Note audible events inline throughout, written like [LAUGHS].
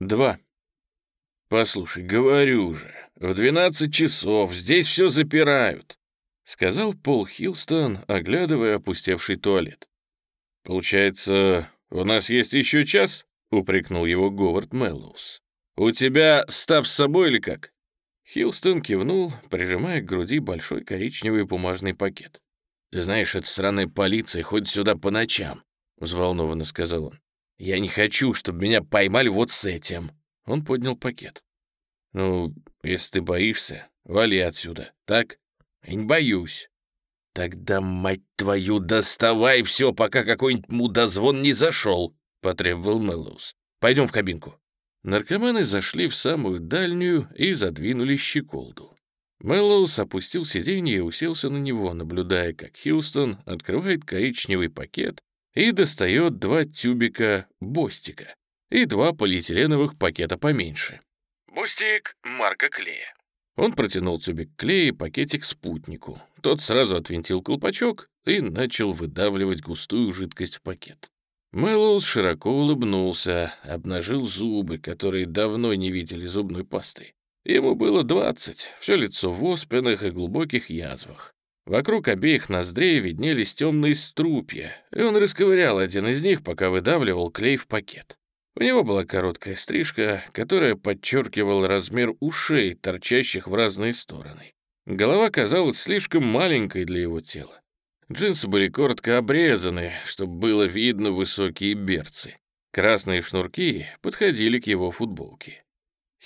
2. «Послушай, говорю же, в 12 часов здесь все запирают», — сказал Пол Хилстон, оглядывая опустевший туалет. «Получается, у нас есть еще час?» — упрекнул его Говард Мэллоус. «У тебя став с собой или как?» Хилстон кивнул, прижимая к груди большой коричневый бумажный пакет. «Ты знаешь, эта сраная полиция ходит сюда по ночам», — взволнованно сказал он. «Я не хочу, чтобы меня поймали вот с этим». Он поднял пакет. «Ну, если ты боишься, вали отсюда, так?» «Я не боюсь». «Тогда, мать твою, доставай все, пока какой-нибудь мудозвон не зашел», — потребовал Мэллоус. «Пойдем в кабинку». Наркоманы зашли в самую дальнюю и задвинули щеколду. Мэллоус опустил сиденье и уселся на него, наблюдая, как Хьюстон открывает коричневый пакет и достает два тюбика бостика и два полиэтиленовых пакета поменьше. Бостик — марка клея. Он протянул тюбик клея и пакетик спутнику. Тот сразу отвинтил колпачок и начал выдавливать густую жидкость в пакет. Мэллоус широко улыбнулся, обнажил зубы, которые давно не видели зубной пасты. Ему было двадцать, все лицо в оспинах и глубоких язвах. Вокруг обеих ноздрей виднелись темные струпья, и он расковырял один из них, пока выдавливал клей в пакет. У него была короткая стрижка, которая подчеркивала размер ушей, торчащих в разные стороны. Голова казалась слишком маленькой для его тела. Джинсы были коротко обрезаны, чтобы было видно высокие берцы. Красные шнурки подходили к его футболке.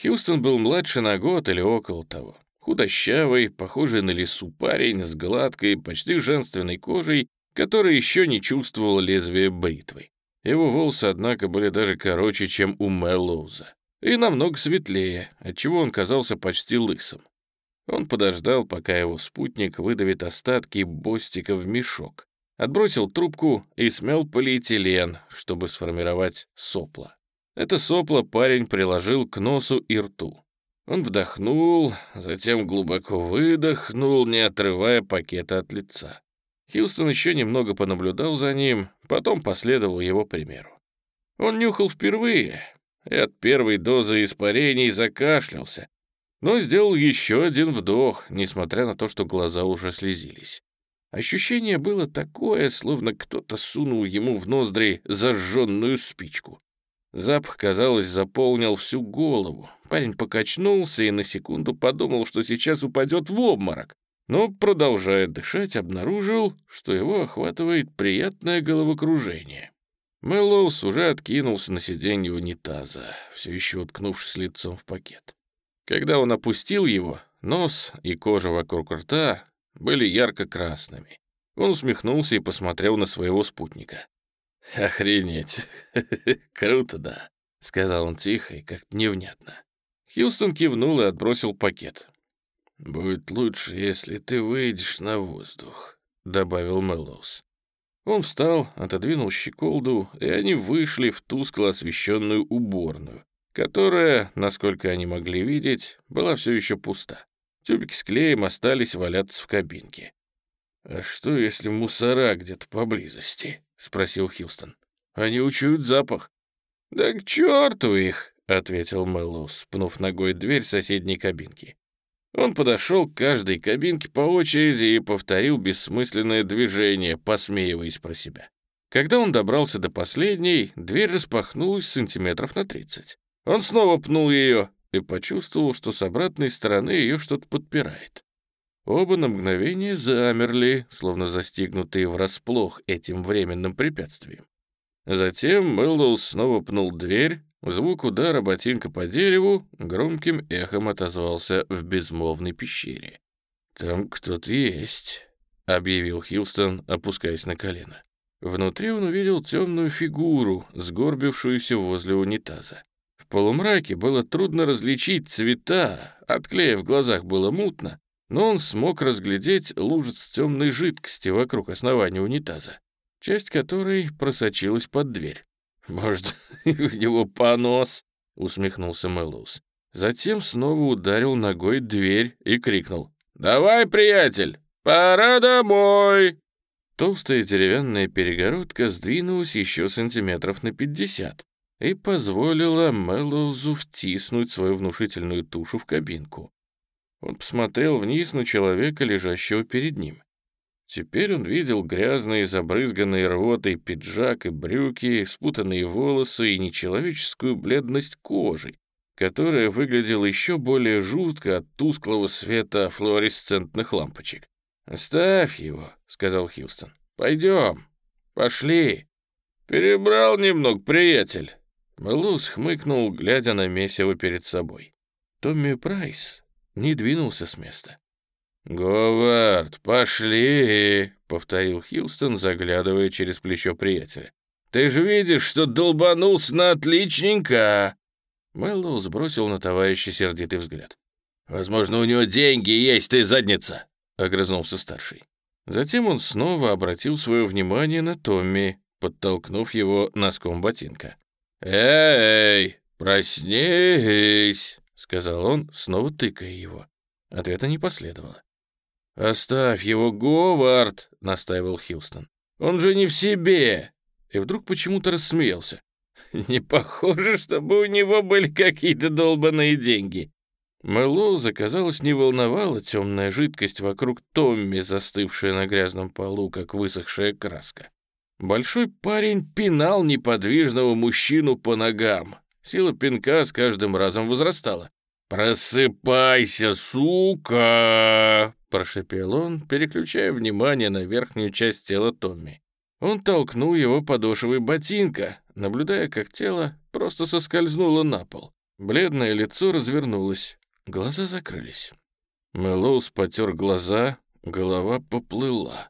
Хьюстон был младше на год или около того. Худощавый, похожий на лесу парень с гладкой, почти женственной кожей, который еще не чувствовал лезвия бритвы. Его волосы, однако, были даже короче, чем у Мэллоуза, и намного светлее, отчего он казался почти лысым. Он подождал, пока его спутник выдавит остатки бостика в мешок, отбросил трубку и смел полиэтилен, чтобы сформировать сопло. Это сопло парень приложил к носу и рту. Он вдохнул, затем глубоко выдохнул, не отрывая пакета от лица. Хьюстон еще немного понаблюдал за ним, потом последовал его примеру. Он нюхал впервые, и от первой дозы испарений закашлялся, но сделал еще один вдох, несмотря на то, что глаза уже слезились. Ощущение было такое, словно кто-то сунул ему в ноздри зажженную спичку. Запах, казалось, заполнил всю голову. Парень покачнулся и на секунду подумал, что сейчас упадет в обморок. Но, продолжая дышать, обнаружил, что его охватывает приятное головокружение. Мэллоус уже откинулся на сиденье унитаза, все еще уткнувшись лицом в пакет. Когда он опустил его, нос и кожа вокруг рта были ярко-красными. Он усмехнулся и посмотрел на своего спутника. «Охренеть! [LAUGHS] Круто, да», — сказал он тихо и как-то невнятно. Хьюстон кивнул и отбросил пакет. «Будет лучше, если ты выйдешь на воздух», — добавил Мэллоус. Он встал, отодвинул щеколду, и они вышли в тускло освещенную уборную, которая, насколько они могли видеть, была все еще пуста. Тюбики с клеем остались валяться в кабинке. «А что, если мусора где-то поблизости?» — спросил Хьюстон. «Они учуют запах». «Да к черту их!» — ответил Мэллоус, пнув ногой дверь соседней кабинки. Он подошел к каждой кабинке по очереди и повторил бессмысленное движение, посмеиваясь про себя. Когда он добрался до последней, дверь распахнулась сантиметров на тридцать. Он снова пнул ее и почувствовал, что с обратной стороны ее что-то подпирает. Оба на мгновение замерли, словно застигнутые врасплох этим временным препятствием. Затем Мэллоу снова пнул дверь, звук удара ботинка по дереву громким эхом отозвался в безмолвной пещере. «Там кто-то есть», — объявил Хилстон, опускаясь на колено. Внутри он увидел темную фигуру, сгорбившуюся возле унитаза полумраке было трудно различить цвета, от в глазах было мутно, но он смог разглядеть лужиц темной жидкости вокруг основания унитаза, часть которой просочилась под дверь. «Может, [LAUGHS] у него понос?» — усмехнулся Мэллоус. Затем снова ударил ногой дверь и крикнул. «Давай, приятель, пора домой!» Толстая деревянная перегородка сдвинулась еще сантиметров на пятьдесят, и позволила Мэллоузу втиснуть свою внушительную тушу в кабинку. Он посмотрел вниз на человека, лежащего перед ним. Теперь он видел грязные, забрызганные рвотой пиджак и брюки, спутанные волосы и нечеловеческую бледность кожи, которая выглядела еще более жутко от тусклого света флуоресцентных лампочек. «Оставь его», — сказал Хилстон. «Пойдем, пошли». «Перебрал немного, приятель». Мэллоус хмыкнул, глядя на месиво перед собой. Томми Прайс не двинулся с места. «Говард, пошли!» — повторил Хилстон, заглядывая через плечо приятеля. «Ты же видишь, что долбанулся на отличненько!» Мэллоу сбросил на товарища сердитый взгляд. «Возможно, у него деньги есть, ты задница!» — огрызнулся старший. Затем он снова обратил свое внимание на Томми, подтолкнув его носком ботинка. «Эй, проснись!» — сказал он, снова тыкая его. Ответа не последовало. «Оставь его, Говард!» — настаивал Хилстон. «Он же не в себе!» И вдруг почему-то рассмеялся. «Не похоже, чтобы у него были какие-то долбаные деньги!» Мэллоуза, казалось, не волновала темная жидкость вокруг Томми, застывшая на грязном полу, как высохшая краска. Большой парень пинал неподвижного мужчину по ногам. Сила пинка с каждым разом возрастала. «Просыпайся, сука!» — прошепел он, переключая внимание на верхнюю часть тела Томми. Он толкнул его подошвой ботинка, наблюдая, как тело просто соскользнуло на пол. Бледное лицо развернулось, глаза закрылись. Мэлоус потер глаза, голова поплыла.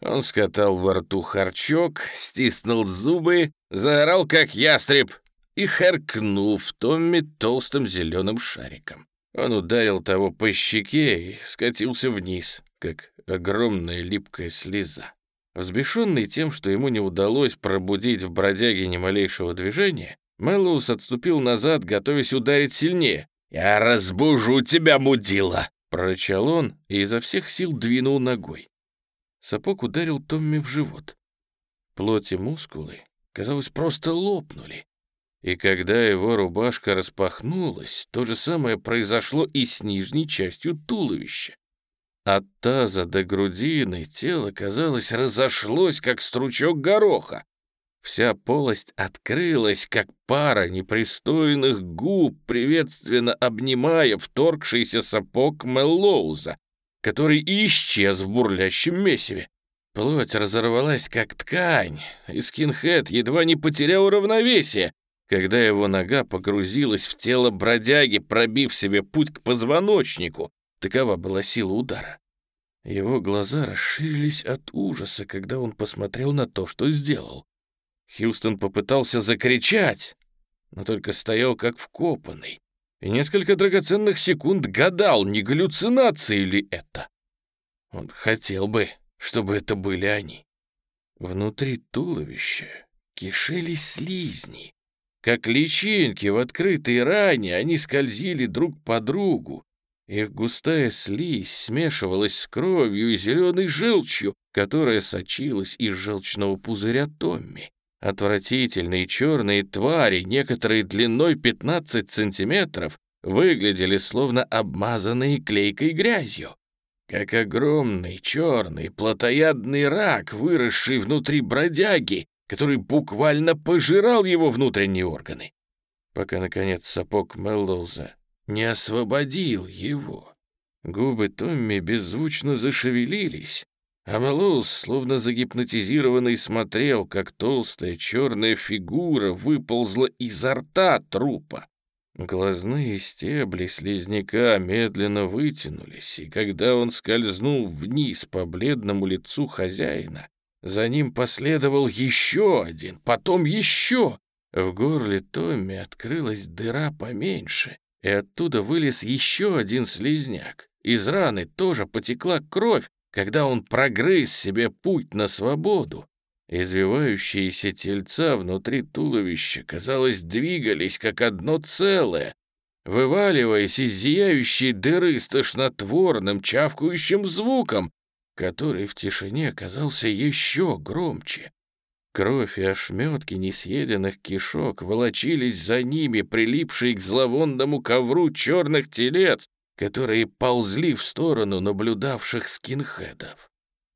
Он скатал во рту харчок, стиснул зубы, заорал, как ястреб, и харкнул в Томми толстым зеленым шариком. Он ударил того по щеке и скатился вниз, как огромная липкая слеза. Взбешенный тем, что ему не удалось пробудить в бродяге ни малейшего движения, Мэллоус отступил назад, готовясь ударить сильнее. «Я разбужу тебя, мудила!» — прорычал он и изо всех сил двинул ногой. Сапог ударил Томми в живот. Плоть и мускулы, казалось, просто лопнули. И когда его рубашка распахнулась, то же самое произошло и с нижней частью туловища. От таза до грудины тело, казалось, разошлось, как стручок гороха. Вся полость открылась, как пара непристойных губ, приветственно обнимая вторгшийся сапог Меллоуза, который исчез в бурлящем месиве. Плоть разорвалась, как ткань, и скинхед едва не потерял равновесие, когда его нога погрузилась в тело бродяги, пробив себе путь к позвоночнику. Такова была сила удара. Его глаза расширились от ужаса, когда он посмотрел на то, что сделал. Хьюстон попытался закричать, но только стоял как вкопанный, и несколько драгоценных секунд гадал, не галлюцинации ли это. Он хотел бы, чтобы это были они. Внутри туловища кишелись слизни, как личинки в открытой ране они скользили друг по другу. Их густая слизь смешивалась с кровью и зеленой желчью, которая сочилась из желчного пузыря Томми. Отвратительные черные твари, некоторые длиной 15 сантиметров, выглядели словно обмазанные клейкой грязью. Как огромный черный плотоядный рак, выросший внутри бродяги, который буквально пожирал его внутренние органы, пока, наконец, сапог Меллоуза не освободил его. Губы Томми беззвучно зашевелились, а Меллоуз, словно загипнотизированный, смотрел, как толстая черная фигура выползла изо рта трупа. Глазные стебли слизняка медленно вытянулись, и когда он скользнул вниз по бледному лицу хозяина, за ним последовал еще один, потом еще. В горле Томми открылась дыра поменьше, и оттуда вылез еще один слизняк. Из раны тоже потекла кровь, когда он прогрыз себе путь на свободу. Извивающиеся тельца внутри туловища, казалось, двигались как одно целое, вываливаясь из зияющей дыры с тошнотворным чавкающим звуком, который в тишине оказался еще громче. Кровь и ошметки несъеденных кишок волочились за ними, прилипшие к зловонному ковру черных телец, которые ползли в сторону наблюдавших скинхедов.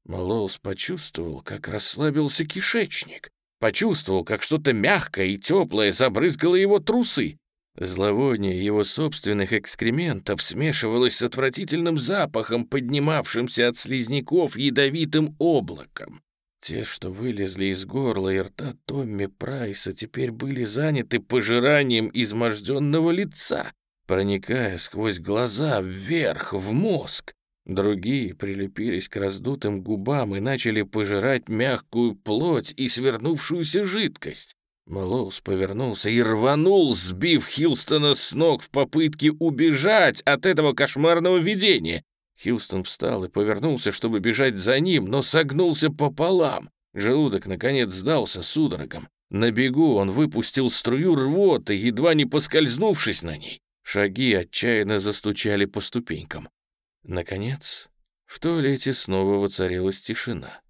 Малоус почувствовал, как расслабился кишечник, почувствовал, как что-то мягкое и теплое забрызгало его трусы. Зловоние его собственных экскрементов смешивалось с отвратительным запахом, поднимавшимся от слизняков ядовитым облаком. Те, что вылезли из горла и рта Томми Прайса, теперь были заняты пожиранием изможденного лица, проникая сквозь глаза вверх, в мозг. Другие прилепились к раздутым губам и начали пожирать мягкую плоть и свернувшуюся жидкость. Малоус повернулся и рванул, сбив Хилстона с ног в попытке убежать от этого кошмарного видения. Хилстон встал и повернулся, чтобы бежать за ним, но согнулся пополам. Желудок, наконец, сдался судорогам. На бегу он выпустил струю рвоты, едва не поскользнувшись на ней. Шаги отчаянно застучали по ступенькам. Наконец, в туалете снова воцарилась тишина,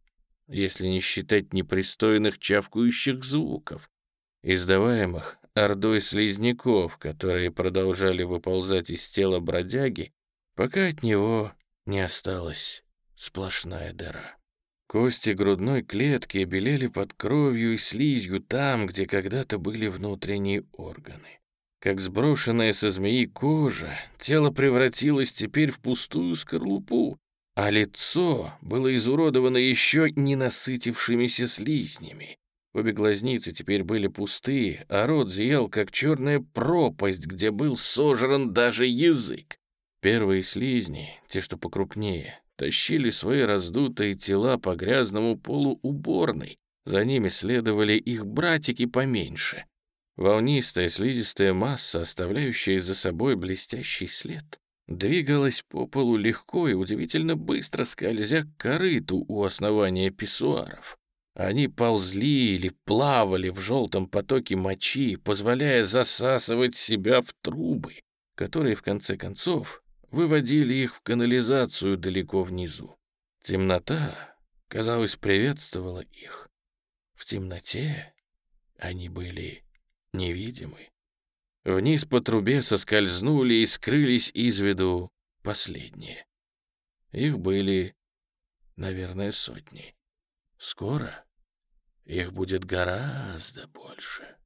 если не считать непристойных чавкающих звуков издаваемых ордой слизняков, которые продолжали выползать из тела бродяги, пока от него не осталась сплошная дыра. Кости грудной клетки белели под кровью и слизью там, где когда-то были внутренние органы. Как сброшенная со змеи кожа, тело превратилось теперь в пустую скорлупу, а лицо было изуродовано еще не насытившимися слизнями. Обе глазницы теперь были пустые, а рот зиял, как черная пропасть, где был сожран даже язык. Первые слизни, те, что покрупнее, тащили свои раздутые тела по грязному полу уборной. За ними следовали их братики поменьше. Волнистая слизистая масса, оставляющая за собой блестящий след, двигалась по полу легко и удивительно быстро, скользя к корыту у основания писсуаров. Они ползли или плавали в желтом потоке мочи, позволяя засасывать себя в трубы, которые, в конце концов, выводили их в канализацию далеко внизу. Темнота, казалось, приветствовала их. В темноте они были невидимы. Вниз по трубе соскользнули и скрылись из виду последние. Их были, наверное, сотни. Скоро их будет гораздо больше.